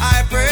I, pray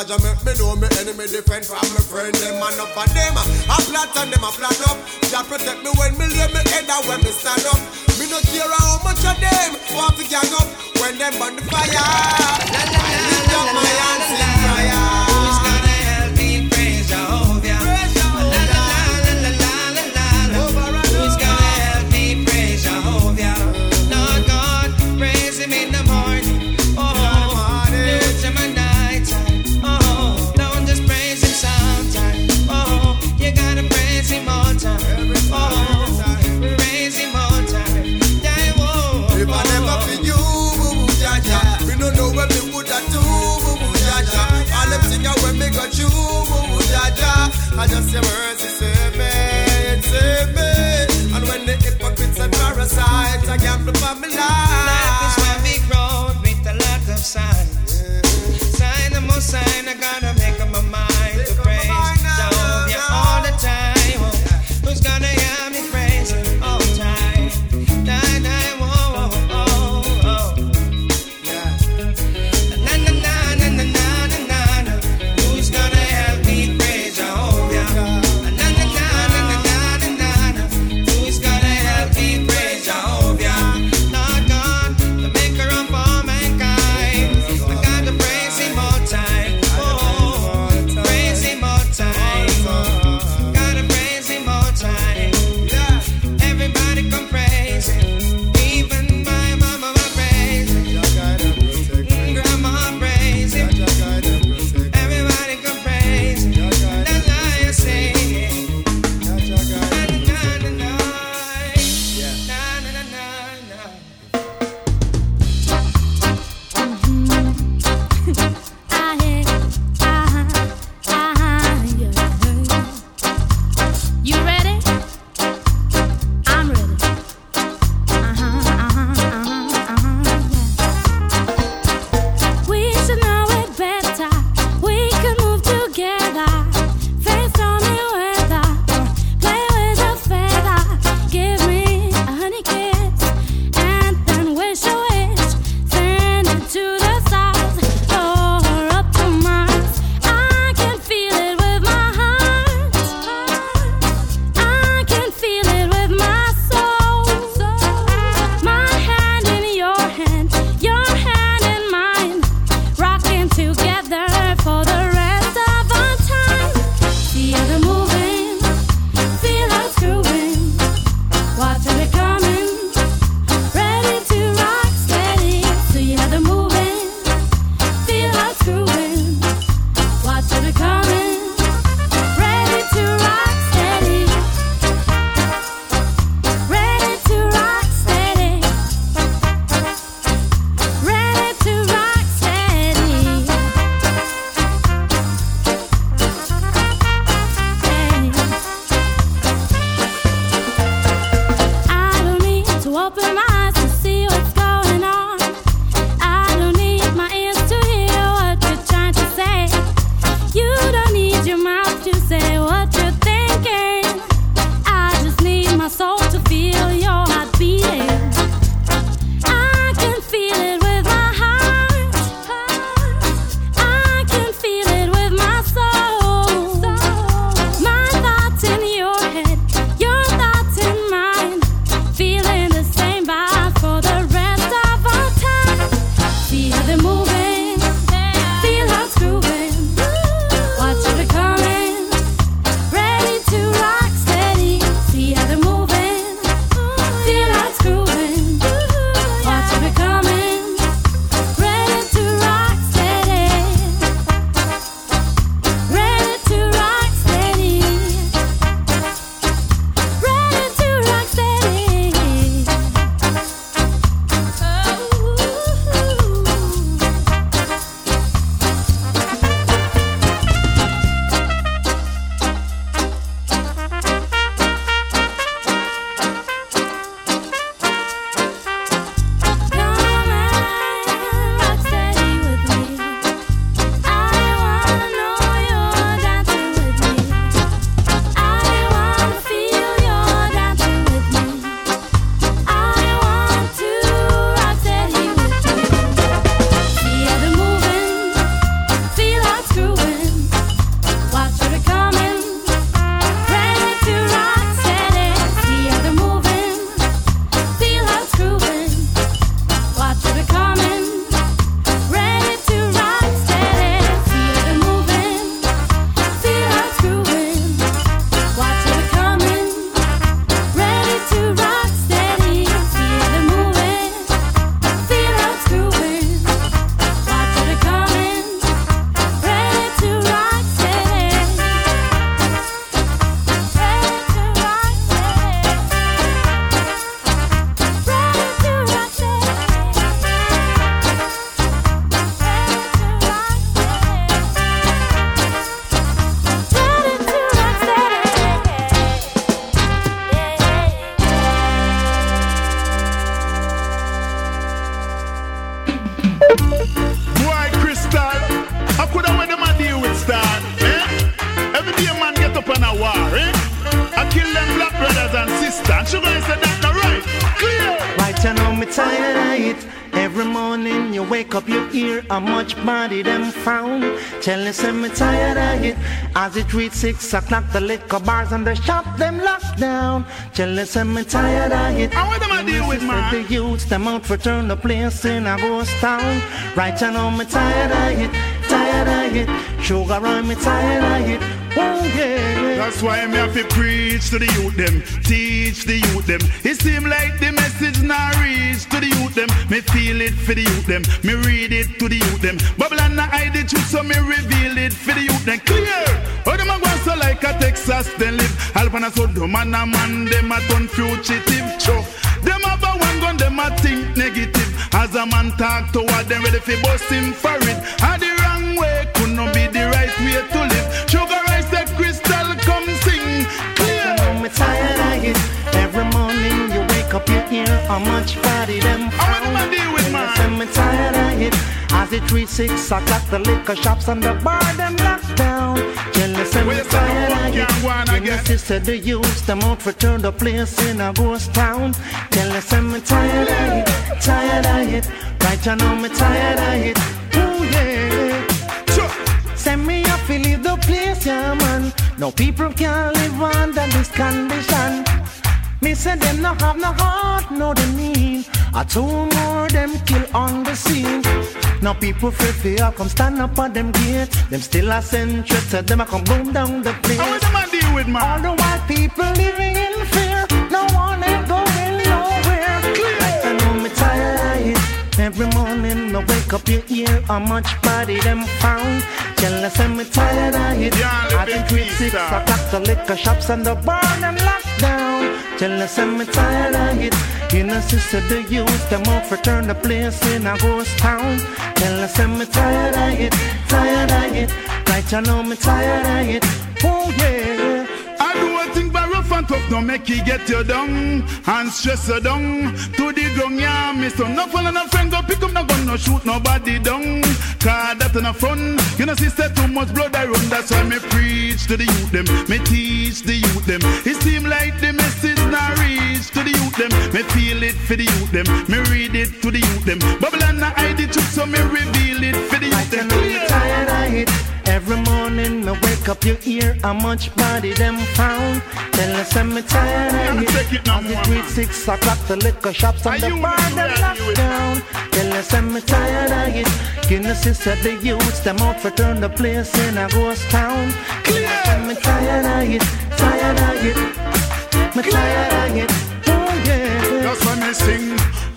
Jah Jah make me know me enemy defend from my friend. Them and up and them I plot and them I plot up. Jah protect me when me lay me head and when me stand up. Me no care how much of them want to gang up when them burn the fire. I got the found. Tell you, say me tired of it. As it reach six o'clock, the liquor bars and the shop them locked down. Tell you, say me tired of it. And what am I deal with, man? The youths them out for turn the place in a ghost town. Right, know me tired of it, of. Sugar, I'm me tired. Oh yeah. That's why me have to preach to the youth them, teach the youth them. It seem like the message not reach to the youth them. Me feel it for the youth them, me read it to the youth them. Babylon not hide the truth, so me reveal it for the youth them. Clear. Oh them a go so like a Texas they live. Alpana so dumb and a man them a turn fugitive. Sure. Them have a one gun, them a think negative. As a man talk toward them, ready for bust him for it. And the could be the right way to live. Sugar rice, the crystal, come sing. Clear. I'm tired of it. Every morning you wake up, you hear how much body them I want to deal with man. I'm tired of it. As it reach six o'clock, the liquor shops and the bar them locked down. Jealous and Well, you tired one of it. can go on You again. know, sister, the youths, them out for turn the place in a ghost town. Jealous and me tired of it, tired of it. Right, know me tired of it. Ooh yeah. Send me up to leave the place, yeah, man. No people can live under this condition. Me say them no have no heart, no they mean. A two more them kill on the scene. Now people feel fear, come stand up at them gate. Them still a send threats, them a come boom down the place. I want to man deal with man? All the white people living in fear. Every morning I wake up, you hear how much body them found. Jealous and me tired of it. I live in think with peace, six sir. o'clock the liquor shops and the bar them locked down. Jealous and me tired of it. You know, sister, the youth them all for turn the place in a ghost town. Jealous and me tired of it, tired of it. Right, you know me tired of it. Oh yeah. I do a thing by rough and tough, don't make it get you down and stress you down to the ground, yeah, me son. No follow no friend, go pick up no gun, no shoot nobody down. Cause that's no fun. You know, sister, too much blood I run, that's why me preach to the youth them, me teach the youth them. It seem like the message not reach to the youth them. Me feel it for the youth them, me read it to the youth them. Babylon not hide the truth, so me reveal it for the I youth them. can only tired of it. Every morning I wake up, you hear how much body them found. Tell us I'm tired of it. take it no As it reach six o'clock, the liquor shops and the bar them locked down. Tell us I'm tired of it. You know, sister, the youths them out for turn the place in a ghost town. Clear. I'm tired of it, tired of it. Me tired of it. Oh yeah. That's why me sing.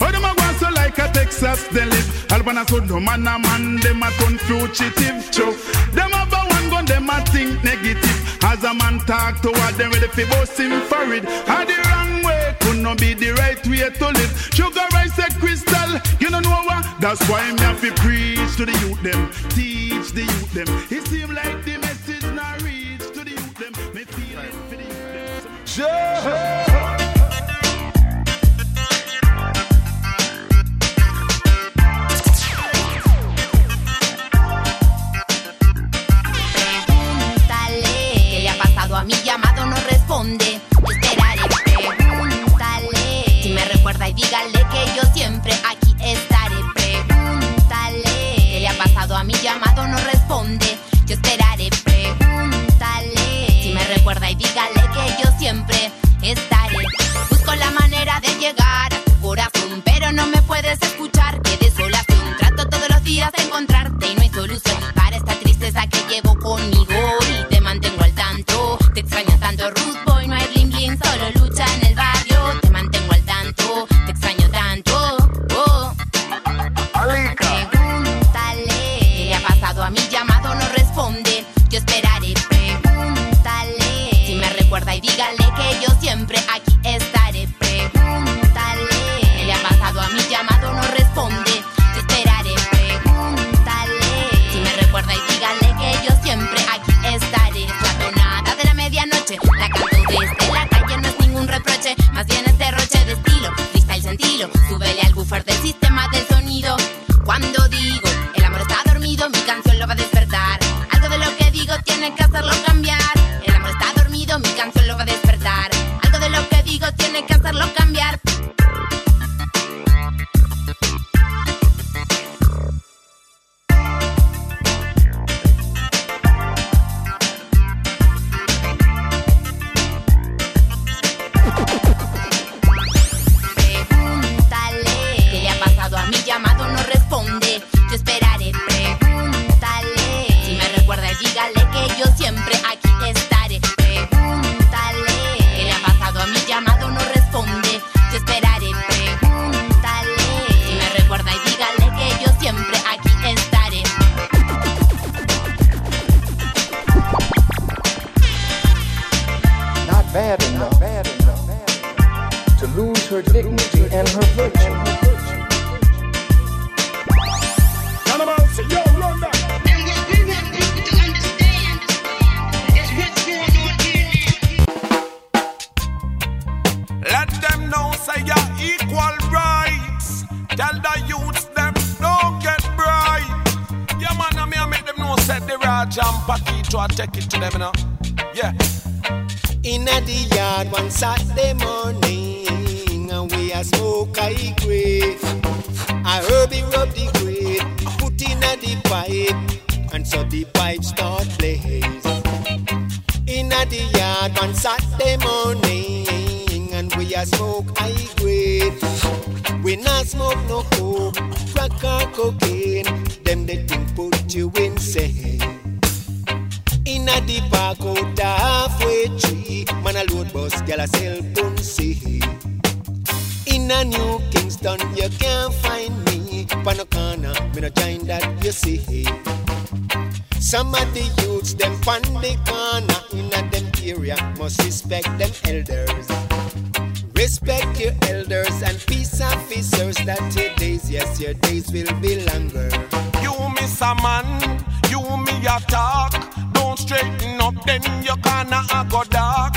A Texas they live. Albana so dumb and a man, them a turn fugitive. Cho. Them have a one gun, them a think negative. As a man talk toward them, ready fi bust him for it. A the wrong way could not be the right way to live. Sugar rice a crystal, you don't know what? That's why me have to preach to the youth them, teach the youth them. It seem like the message not reach to the youth them. Me feel it for the youth them. Pregúntale responde. Pipe, and so the pipe start blaze. In the yard one Saturday morning, and we a smoke I grave. We not smoke no coke, crack or cocaine. Them they think put you insane. In a the park out halfway tree, man a load bus, gyal a sell pussy. In a New Kingston, you can't find me. Pan a corner, me no join that you see. Some of the youths them pan the corner in a them area must respect them elders. Respect your elders and peace officers. That your days, yes, your days will be longer. You miss a man, you me a talk. Don't straighten up, then your corner a go dark.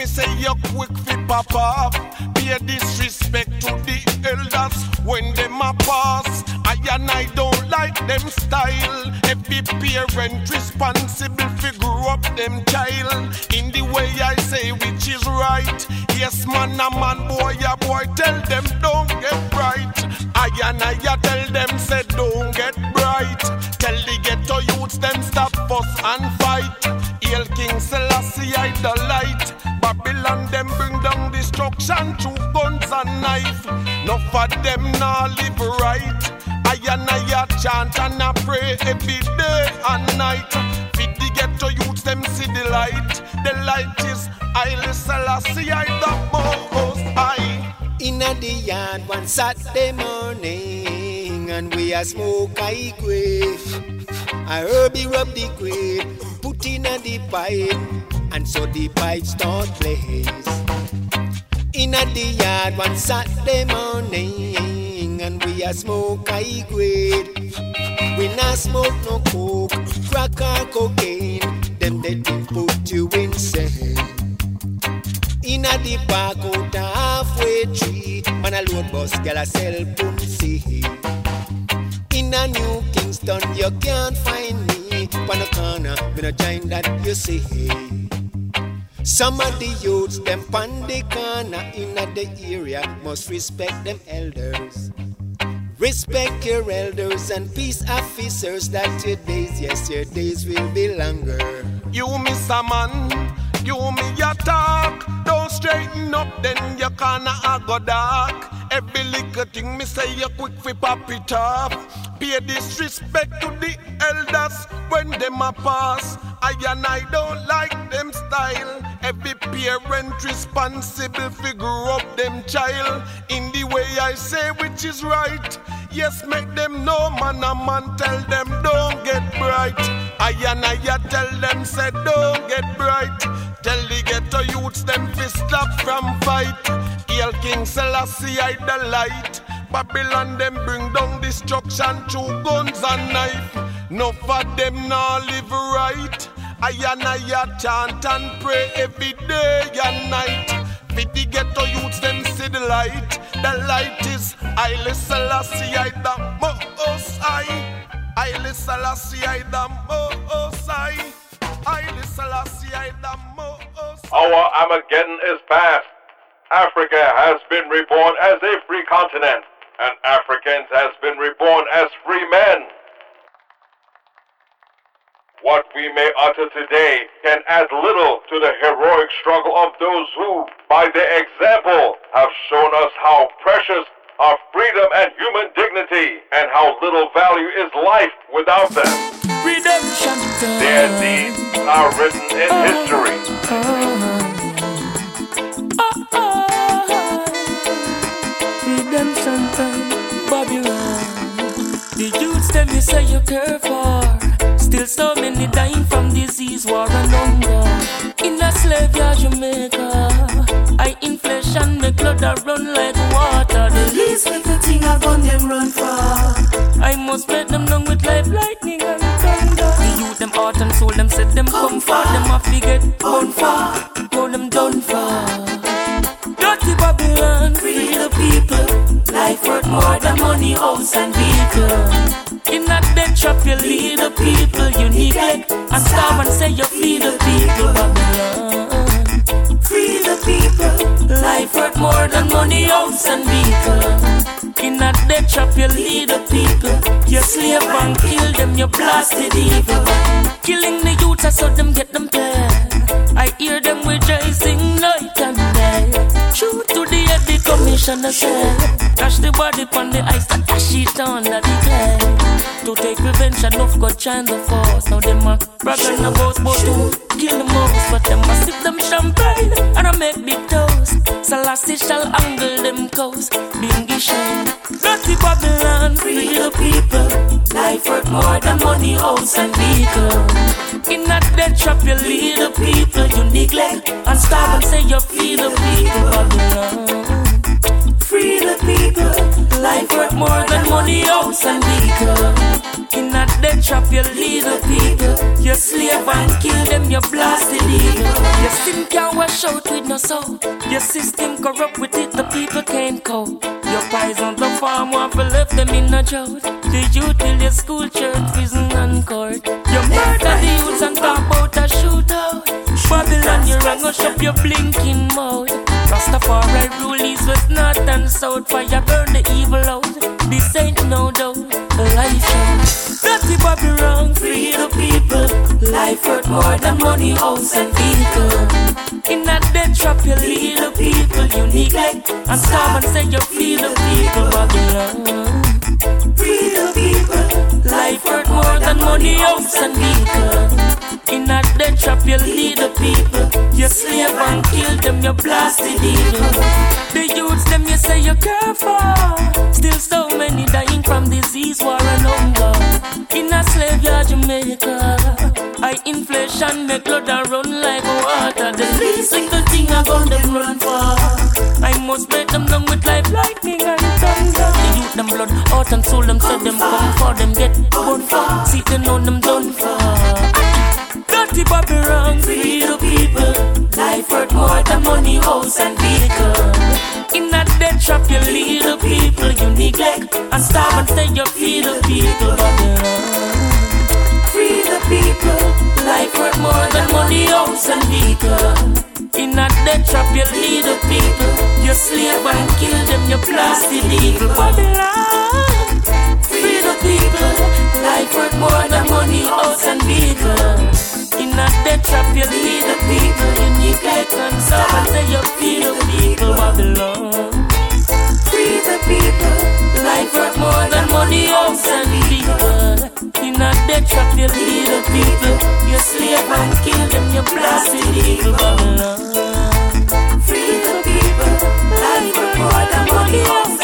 Me say you quick fit pop up. Pay disrespect to the elders when them a pass. I and I don't like them style. Every parent responsible for grow up them child in the way I say which is right. Yes, man, a man, boy, a boy, tell them don't get bright. I and I a tell them say don't get bright. Tell the ghetto youths them stop fuss and fight. Hail King Selassie I destruction through guns and knife. No for them nah live right. I and I chant and I pray every day and night. Fit the ghetto youths them see the light. The light is I Selassie I the most high. In a the yard one Saturday morning, and we a smoke I grave. I herb he rub the grave, put in a the pipe, and so the pipe start blaze. In a the yard one Saturday morning, and we a smoke I grade. We not smoke no coke, crack or cocaine. Them they think put you insane. In a the park out halfway tree, man a load bus, gyal a sell pussy. In a New Kingston, you can't find me. Pan a corner, me no join that you see. Some of the youths, them pan the corner in the area, must respect them elders. Respect your elders and peace officers. That your days, yes, your days will be longer. You miss man, you me a talk. Don't straighten up, then your corner a go dark. Every little thing me say you quick fi pop it off. Pay disrespect to the elders when them a pass. I and I don't like them style. Every parent responsible fi grow up them child in the way I say which is right. Yes, make them know man a man tell them don't get bright. I and I a tell them say don't get bright. Tell the ghetto youths them fist stop from fight. Hail King Selassie I the light. Babylon them bring down destruction through guns and knife. No for them nah live right. I and I a chant and pray every day and night. Fit the ghetto youths them see the light. The light is I Selassie I the most high. I Selassie I the most high. I Selassie I the most high. Our Armageddon is past. Africa has been reborn as a free continent, and Africans has been reborn as free men. What we may utter today can add little to the heroic struggle of those who, by their example, have shown us how precious are freedom and human dignity, and how little value is life without them. Redemption Their deeds are written in history. Uh, uh, uh. Redemption time, Babylon. The youths them you say you care for. Still so many dying from disease, war and hunger. In a slave yard, Jamaica. I inflation make blood run like water. The least little thing I gun them run far. I must make them down with life, lightning and thunder. The youth them heart and soul, them set them come far. Them a forget, gone far, go them done far. Dirty Babylon, free the people. Life worth more than money, house and vehicle. In a dead trap, you lead the people. You neglect and starve and say you feed the people. Babylon, free the people. Life worth more than money, house and vehicle. In a dead trap, you lead the people. You slave and kill them, you blasted evil. Killing the youth, I saw them get them paid. I hear them rejoicing night and day. True the commissioner said. Crash the body on the ice and dash it on the clay. To take revenge, enough got join the force. Now them a bragging about but to kill the most. But them a sip them champagne and I make big toast. Selassie shall angle them coast. Bingy shine. Dirty Babylon, free the people. Life worth more than money, house and vehicle. In that dead trap, you lead the people. You neglect and starve and say you feed the people. Babylon. The people. Life worth more than money, house and vehicle. In a dead trap, you lead the people. You slave and kill them, you blasted evil. Your sin can't wash out with no soul. Your system corrupt with it, the people can't cope. Your poison the farm, want to left them in a drought. The youth till your school, church, prison and court. You murder the youths and talk about a shootout. Babylon, you rang up your blinking mouth. Rastafari rule east, west, north and south. Fire burn the evil out. This ain't no doubt. Life. Dirty Babylon, free the people. Life worth more than money, house and vehicle. In a dead trap, you lead the people. You neglect and starve and say you feel the people. Babylon. Free the people. Life worth more than money, house and vehicle. In a dead trap, you lead the people. You slave and kill them, you blasted evil. The youths, them you say you care for. Still so many dying from disease, war and hunger. In a slave yard, Jamaica. High inflation make blood run like water. The least little thing I gun them run for. I must make them down with life, lightning and thunder. The youth them blood, heart and soul, them said them come for them get born for. See them know them done for. Dirty Babylon, free the people. Life worth more than money, house and vehicle. In a dead trap, you lead the people. You neglect and starve and say you feed the people. Babylon. Free the people. Life worth more than money, house and vehicle. In a dead trap, you lead the people. You slave and kill them, you blasted evil. Babylon. Free the people. Life worth more than money, house and vehicle. A dead trap, you lead the people. You and serve and say you feed the people. Babylon. Free the people. Life worth more than money, house and vehicle. In a dead trap, you lead the people. You slave and kill them, you blasted evil. Babylon. Free the people. Life worth more than money, house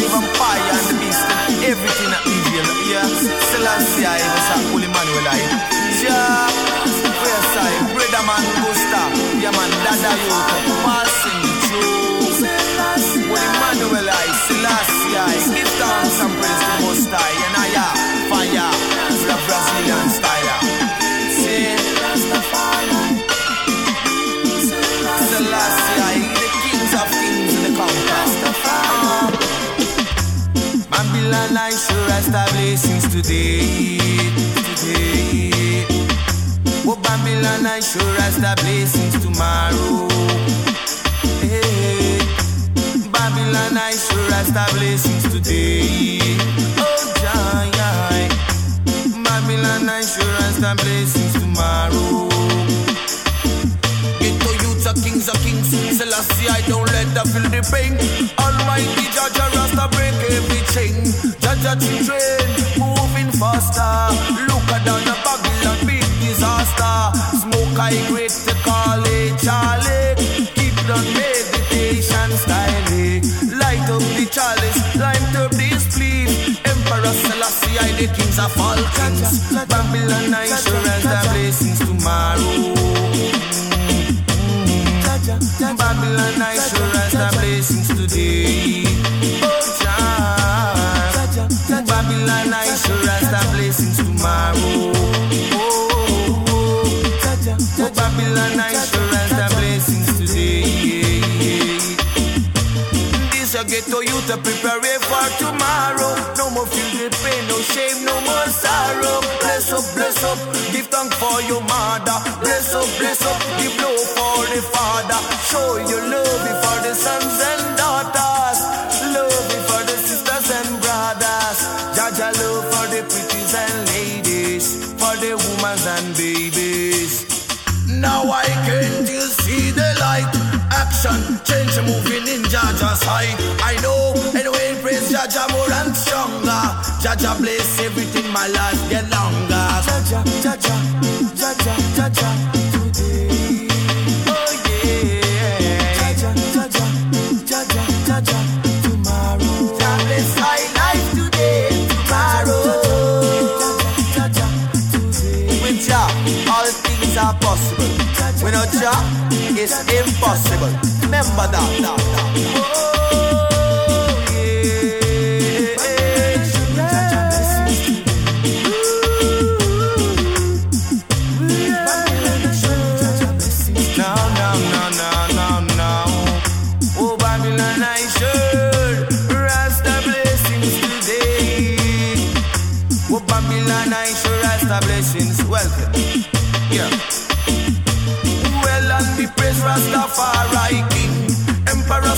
the vampire and the beast, everything that evil. Yeah, Selassie I was a Holy Emmanuel I, Jah, prayer side, brother man Gusta, yeah man, Dada Yoko, passing through. Holy Emmanuel I, I, give thanks and praise to Most High, Babylon I sure establish since today, today. Oh, Babylon I sure establish since tomorrow. Hey, Babylon I sure establish since today. Oh, Jai, Babylon I sure establish since tomorrow. Get to youths are kings are kings. Selassie, I don't them feel the pain. Almighty Jaja Rasta break every chain. Jaja train, moving faster. Look at down the Babylon, big disaster. Smoke I great to call it Charlie. Keep on meditation style. Light up the chalice, light up the spleen. Emperor Selassie, I the kings of all kings. Babylon, I sure as the blessings tomorrow. Babylon, I sure as the blessings today. Oh, Jah. Babylon, I sure as the blessings tomorrow. Oh, oh, Babylon, I sure as the blessings today. This a ghetto youth to prepare for tomorrow. No more feel the pain, no shame, no more sorrow. Bless up, bless up, give thanks for your mother. Bless up, bless The sons and daughters. The sisters and brothers. Jaja love for the pretties and ladies. For the women and babies. Now I can still see the light. Action, change moving in Jaja's sight. I know, anyway, praise Jaja more and stronger. Jaja bless everything my life get longer. Jaja, Jaja, are possible. Without Jah, it's impossible. Remember that.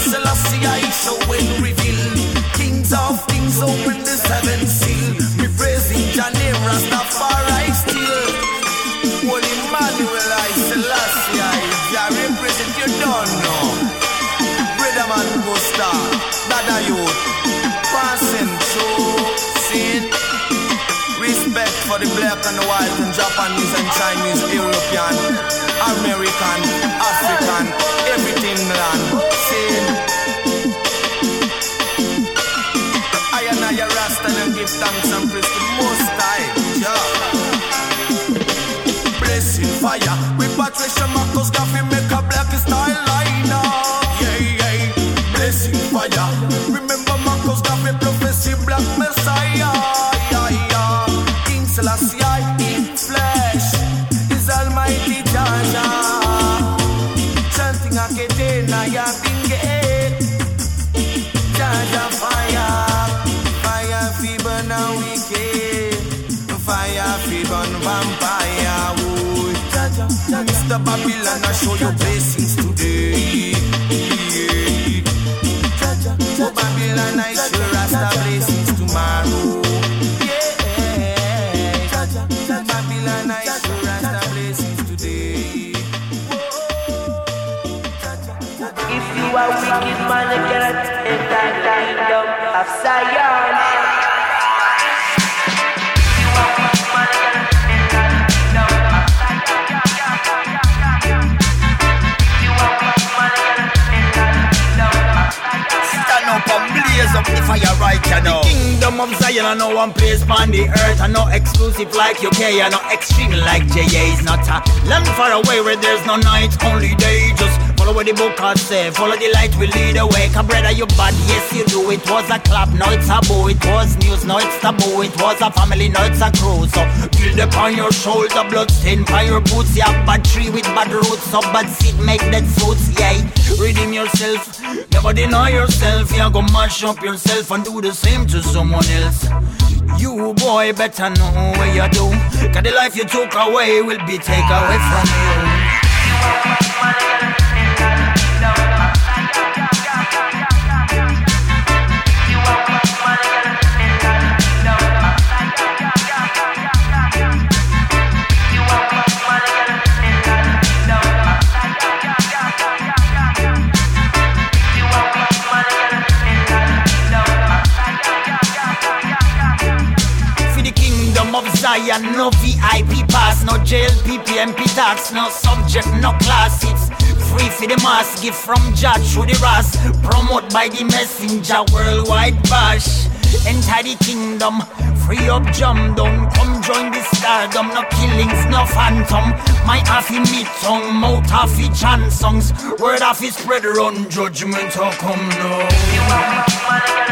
Selassie, I show and reveal. Kings of kings open the seven seal. We praising Jah name Rastafari still. Holy Emmanuel, I Selassie, I Jah represent you don't know. Brother man go star, Dada youth, passing through sin respect for the black and white and Japanese and Chinese, European, American, African, everything land. Fire. Patricia Marcos Gaffy Babylon, I show you blessings today. Oh Babylon, I sure Rasta blessings tomorrow. Babylon, I sure Rasta blessings today. If you are wicked man, you cannot enter the kingdom of Zion. Of Zion, I know one place on the earth. I know exclusive like UK, I know extreme like JA. It's not a land far away where there's no night, only day. Just follow what the book has say. Follow the light, will lead the way. Come brother, you bad, yes you do. It was a club, now it's a boo. It was news, now it's taboo. It was a family, now it's a crew. So build upon your shoulder, blood stain by your boots. Yeah, bad tree with bad roots, so bad seed make dead fruits. Yeah, redeem yourself, never deny yourself. Yeah, go mash up yourself and do the same to someone else. You boy better know what you do. Cause the life you took away will be taken away from you. PPMP tax, no subject, no class. It's free for the mass, gift from Jah through the Ras, promote by the messenger, worldwide bash. Enter the kingdom, free up, jump down, come join the stardom. No killings, no phantom. My halfy me tongue, mouth halfy chant songs. Word half is spread around, judgment will come now.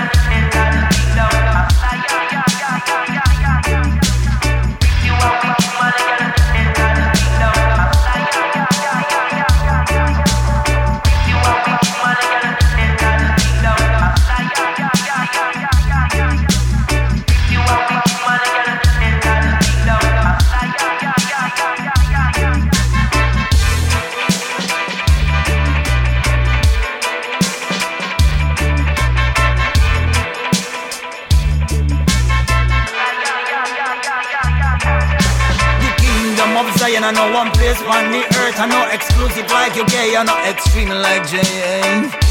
I know one place on the earth. I know exclusive like UK. I know extreme like JA.